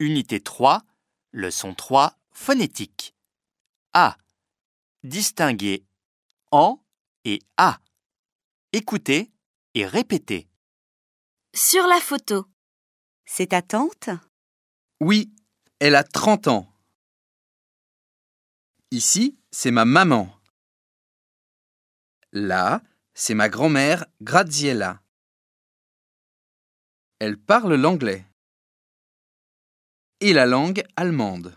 Unité 3, leçon 3, phonétique. A. Distinguer en et à. Écoutez et répétez. Sur la photo. C'est ta tante? Oui, elle a 30 ans. Ici, c'est ma maman. Là, c'est ma grand-mère Graziella. Elle parle l'anglais et la langue allemande.